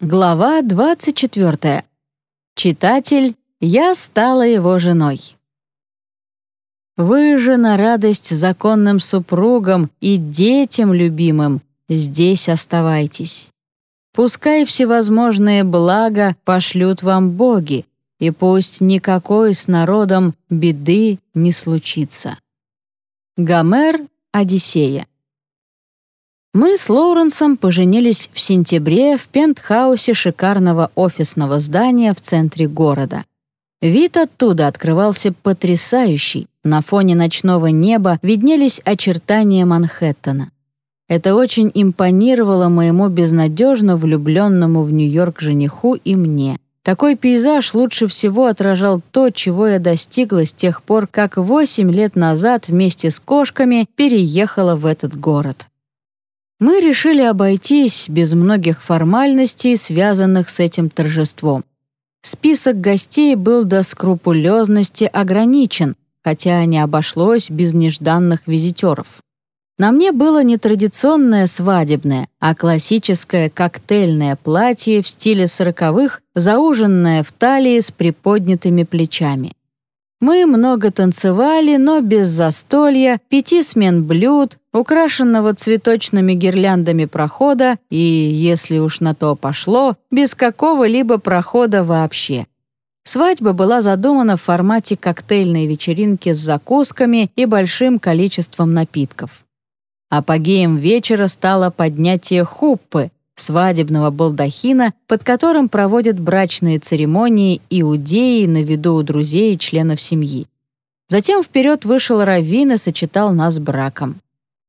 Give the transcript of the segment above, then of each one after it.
Глава 24. Читатель, я стала его женой. Вы же на радость законным супругам и детям любимым здесь оставайтесь. Пускай всевозможные блага пошлют вам боги, и пусть никакой с народом беды не случится. Гомер, Одиссея. Мы с Лоуренсом поженились в сентябре в пентхаусе шикарного офисного здания в центре города. Вид оттуда открывался потрясающий. На фоне ночного неба виднелись очертания Манхэттена. Это очень импонировало моему безнадежно влюбленному в Нью-Йорк жениху и мне. Такой пейзаж лучше всего отражал то, чего я достигла с тех пор, как восемь лет назад вместе с кошками переехала в этот город мы решили обойтись без многих формальностей, связанных с этим торжеством. Список гостей был до скрупулезности ограничен, хотя не обошлось без нежданных визитеров. На мне было не традиционное свадебное, а классическое коктейльное платье в стиле сороковых, зауженное в талии с приподнятыми плечами. Мы много танцевали, но без застолья, пяти смен блюд, украшенного цветочными гирляндами прохода и, если уж на то пошло, без какого-либо прохода вообще. Свадьба была задумана в формате коктейльной вечеринки с закусками и большим количеством напитков. Апогеем вечера стало поднятие хуппы, свадебного балдахина, под которым проводят брачные церемонии иудеи на виду у друзей и членов семьи. Затем вперед вышел Раввин и сочетал нас браком.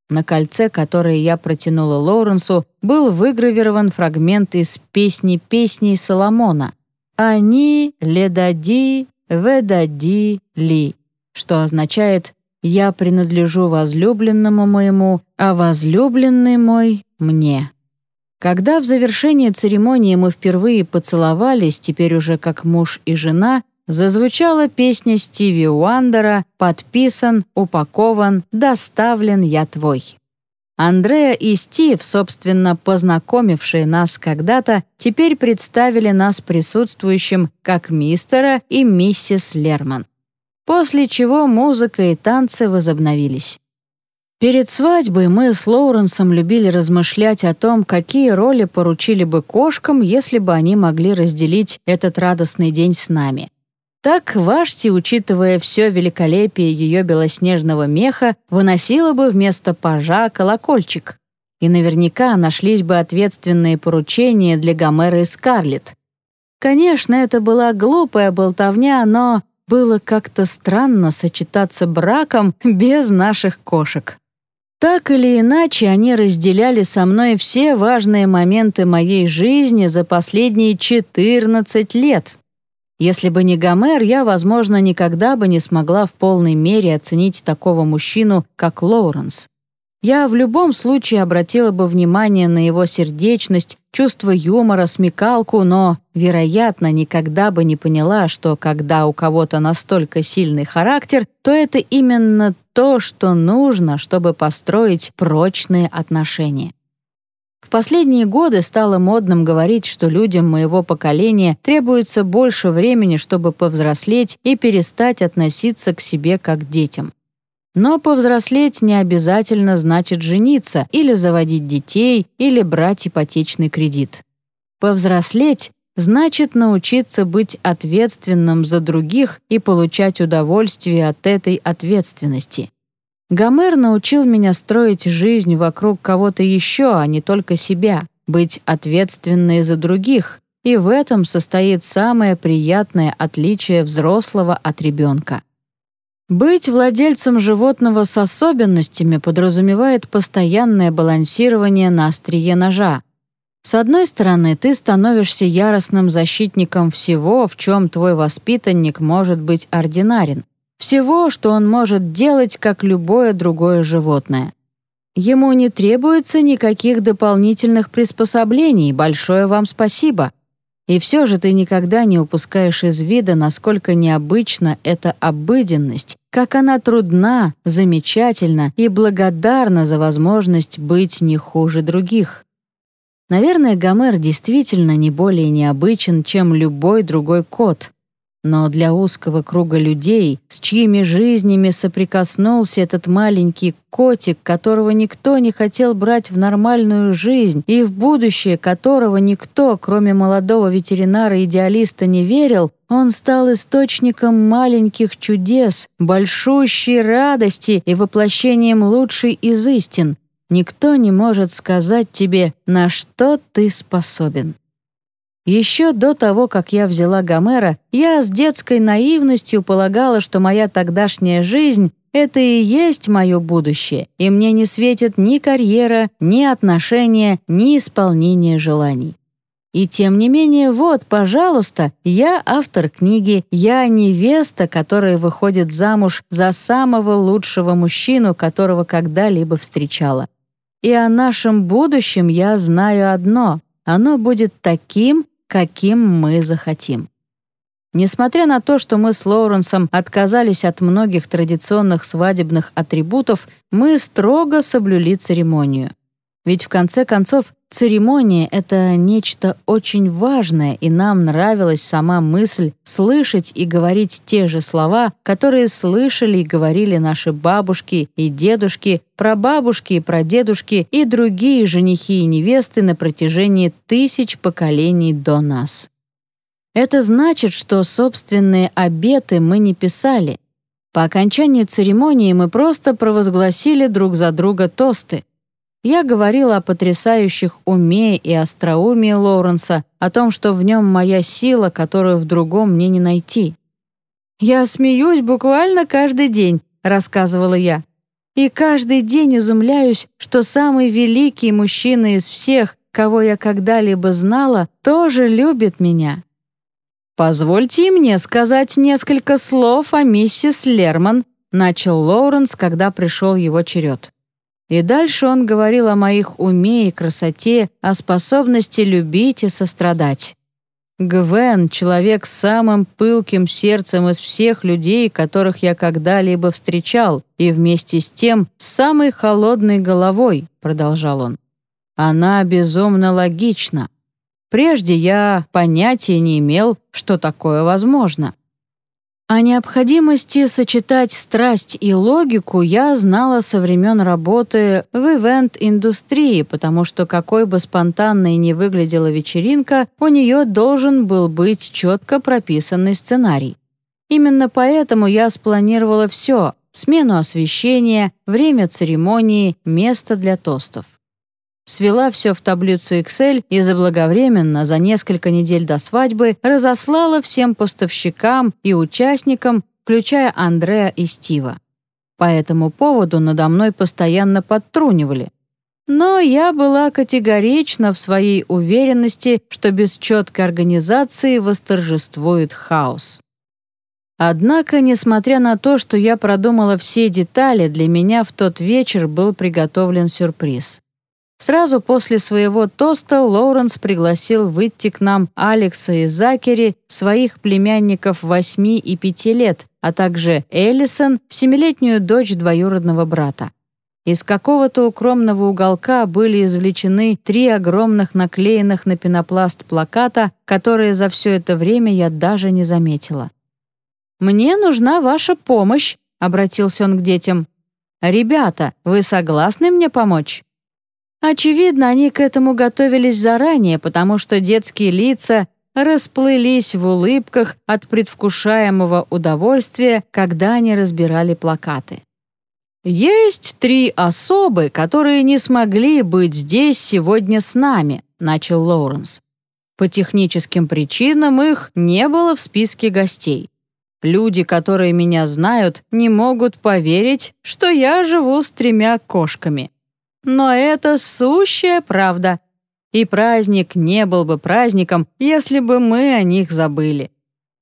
На кольце, которое я протянула Лоуренсу, был выгравирован фрагмент из песни песней Соломона «Они ледади ведади ли», что означает «Я принадлежу возлюбленному моему, а возлюбленный мой — мне». Когда в завершении церемонии мы впервые поцеловались, теперь уже как муж и жена, зазвучала песня Стиви Уандера «Подписан, упакован, доставлен я твой». Андреа и Стив, собственно, познакомившие нас когда-то, теперь представили нас присутствующим как мистера и миссис Лерман. После чего музыка и танцы возобновились. Перед свадьбой мы с Лоуренсом любили размышлять о том, какие роли поручили бы кошкам, если бы они могли разделить этот радостный день с нами. Так Вашти, учитывая все великолепие ее белоснежного меха, выносила бы вместо пажа колокольчик. И наверняка нашлись бы ответственные поручения для Гомера и Скарлетт. Конечно, это была глупая болтовня, но было как-то странно сочетаться браком без наших кошек. Так или иначе, они разделяли со мной все важные моменты моей жизни за последние 14 лет. Если бы не Гомер, я, возможно, никогда бы не смогла в полной мере оценить такого мужчину, как Лоуренс. Я в любом случае обратила бы внимание на его сердечность, чувство юмора, смекалку, но, вероятно, никогда бы не поняла, что когда у кого-то настолько сильный характер, то это именно то, что нужно, чтобы построить прочные отношения. В последние годы стало модным говорить, что людям моего поколения требуется больше времени, чтобы повзрослеть и перестать относиться к себе как к детям. Но повзрослеть не обязательно значит жениться или заводить детей или брать ипотечный кредит. Повзрослеть значит научиться быть ответственным за других и получать удовольствие от этой ответственности. Гомер научил меня строить жизнь вокруг кого-то еще, а не только себя, быть ответственной за других, и в этом состоит самое приятное отличие взрослого от ребенка. Быть владельцем животного с особенностями подразумевает постоянное балансирование на острие ножа. С одной стороны, ты становишься яростным защитником всего, в чем твой воспитанник может быть ординарен, всего, что он может делать, как любое другое животное. Ему не требуется никаких дополнительных приспособлений, большое вам спасибо. И все же ты никогда не упускаешь из вида, насколько необычна эта обыденность, как она трудна, замечательна и благодарна за возможность быть не хуже других. Наверное, Гомер действительно не более необычен, чем любой другой кот. Но для узкого круга людей, с чьими жизнями соприкоснулся этот маленький котик, которого никто не хотел брать в нормальную жизнь и в будущее которого никто, кроме молодого ветеринара-идеалиста, не верил, он стал источником маленьких чудес, большущей радости и воплощением лучшей из истин. Никто не может сказать тебе, на что ты способен. Еще до того, как я взяла Гомера, я с детской наивностью полагала, что моя тогдашняя жизнь — это и есть мое будущее, и мне не светит ни карьера, ни отношения, ни исполнение желаний. И тем не менее, вот, пожалуйста, я автор книги, я невеста, которая выходит замуж за самого лучшего мужчину, которого когда-либо встречала. И о нашем будущем я знаю одно — оно будет таким, каким мы захотим. Несмотря на то, что мы с Лоуренсом отказались от многих традиционных свадебных атрибутов, мы строго соблюли церемонию. Ведь в конце концов церемония — это нечто очень важное, и нам нравилась сама мысль слышать и говорить те же слова, которые слышали и говорили наши бабушки и дедушки, прабабушки и прадедушки и другие женихи и невесты на протяжении тысяч поколений до нас. Это значит, что собственные обеты мы не писали. По окончании церемонии мы просто провозгласили друг за друга тосты. Я говорила о потрясающих уме и остроумии Лоуренса, о том, что в нем моя сила, которую в другом мне не найти. «Я смеюсь буквально каждый день», — рассказывала я. «И каждый день изумляюсь, что самый великий мужчина из всех, кого я когда-либо знала, тоже любит меня». «Позвольте мне сказать несколько слов о миссис Лерман», — начал Лоуренс, когда пришел его черед. И дальше он говорил о моих уме и красоте, о способности любить и сострадать. Гвен — человек с самым пылким сердцем из всех людей, которых я когда-либо встречал, и вместе с тем с самой холодной головой, — продолжал он. Она безумно логична. Прежде я понятия не имел, что такое возможно. О необходимости сочетать страсть и логику я знала со времен работы в ивент-индустрии, потому что какой бы спонтанной ни выглядела вечеринка, у нее должен был быть четко прописанный сценарий. Именно поэтому я спланировала все — смену освещения, время церемонии, место для тостов свела все в таблицу Excel и заблаговременно, за несколько недель до свадьбы, разослала всем поставщикам и участникам, включая Андреа и Стива. По этому поводу надо мной постоянно подтрунивали. Но я была категорична в своей уверенности, что без четкой организации восторжествует хаос. Однако, несмотря на то, что я продумала все детали, для меня в тот вечер был приготовлен сюрприз. Сразу после своего тоста Лоуренс пригласил выйти к нам Алекса и Закери, своих племянников 8 и 5 лет, а также Эллисон, семилетнюю дочь двоюродного брата. Из какого-то укромного уголка были извлечены три огромных наклеенных на пенопласт плаката, которые за все это время я даже не заметила. «Мне нужна ваша помощь», — обратился он к детям. «Ребята, вы согласны мне помочь?» Очевидно, они к этому готовились заранее, потому что детские лица расплылись в улыбках от предвкушаемого удовольствия, когда они разбирали плакаты. «Есть три особы, которые не смогли быть здесь сегодня с нами», — начал Лоуренс. «По техническим причинам их не было в списке гостей. Люди, которые меня знают, не могут поверить, что я живу с тремя кошками. Но это сущая правда. И праздник не был бы праздником, если бы мы о них забыли.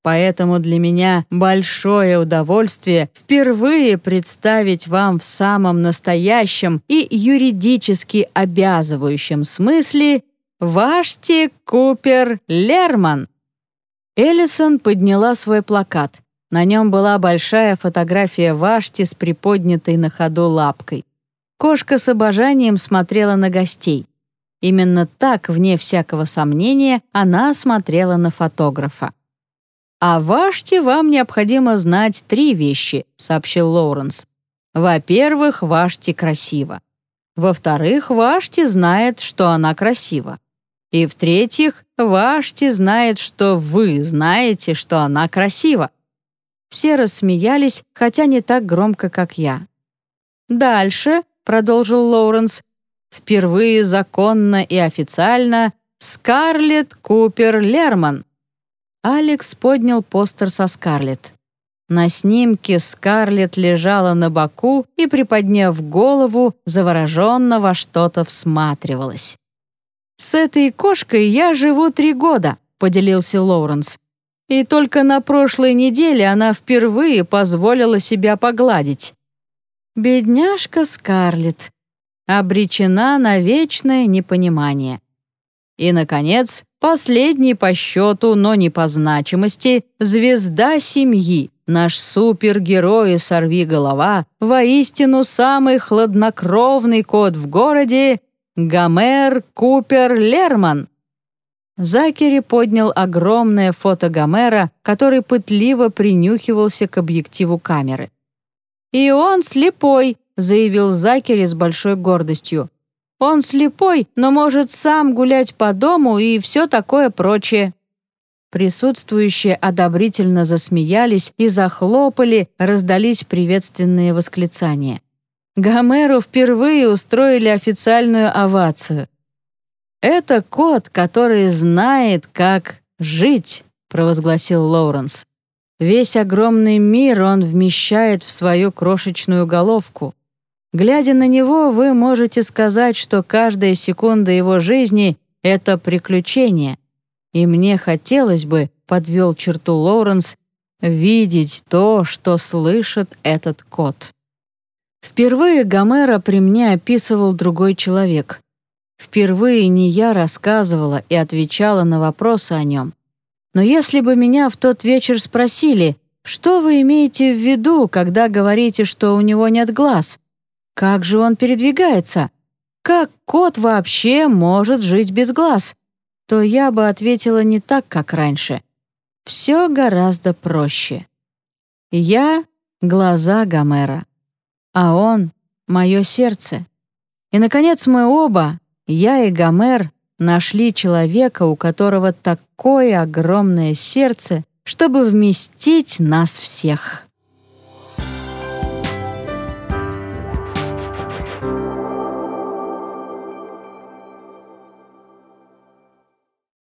Поэтому для меня большое удовольствие впервые представить вам в самом настоящем и юридически обязывающем смысле Вашти Купер Лерман. Эллисон подняла свой плакат. На нем была большая фотография Вашти с приподнятой на ходу лапкой. Кошка с обожанием смотрела на гостей. Именно так, вне всякого сомнения, она смотрела на фотографа. «А Ваште вам необходимо знать три вещи», — сообщил Лоуренс. «Во-первых, Ваште красиво. Во-вторых, Вашти знает, что она красива. И в-третьих, Вашти знает, что вы знаете, что она красива». Все рассмеялись, хотя не так громко, как я. «Дальше», — продолжил Лоуренс, «впервые законно и официально Скарлетт Купер Лерман». Алекс поднял постер со Скарлетт. На снимке Скарлетт лежала на боку и, приподняв голову, завороженно во что-то всматривалась. «С этой кошкой я живу три года», — поделился Лоуренс. «И только на прошлой неделе она впервые позволила себя погладить». «Бедняжка Скарлетт», обречена на вечное непонимание. И, наконец, последний по счету, но не по значимости, звезда семьи, наш супергерой и сорвиголова, воистину самый хладнокровный кот в городе, Гомер Купер Лерман. Закери поднял огромное фото Гомера, который пытливо принюхивался к объективу камеры. «И он слепой», — заявил Закери с большой гордостью. «Он слепой, но может сам гулять по дому и все такое прочее». Присутствующие одобрительно засмеялись и захлопали, раздались приветственные восклицания. Гомеру впервые устроили официальную овацию. «Это кот, который знает, как жить», — провозгласил Лоуренс. «Весь огромный мир он вмещает в свою крошечную головку. Глядя на него, вы можете сказать, что каждая секунда его жизни — это приключение, и мне хотелось бы, подвел черту Лоуренс, видеть то, что слышит этот кот. Впервые Гомера при мне описывал другой человек. Впервые не я рассказывала и отвечала на вопросы о нем. Но если бы меня в тот вечер спросили, что вы имеете в виду, когда говорите, что у него нет глаз? Как же он передвигается? Как кот вообще может жить без глаз? то я бы ответила не так, как раньше. Все гораздо проще. Я — глаза Гомера, а он — мое сердце. И, наконец, мы оба, я и Гомер, нашли человека, у которого такое огромное сердце, чтобы вместить нас всех.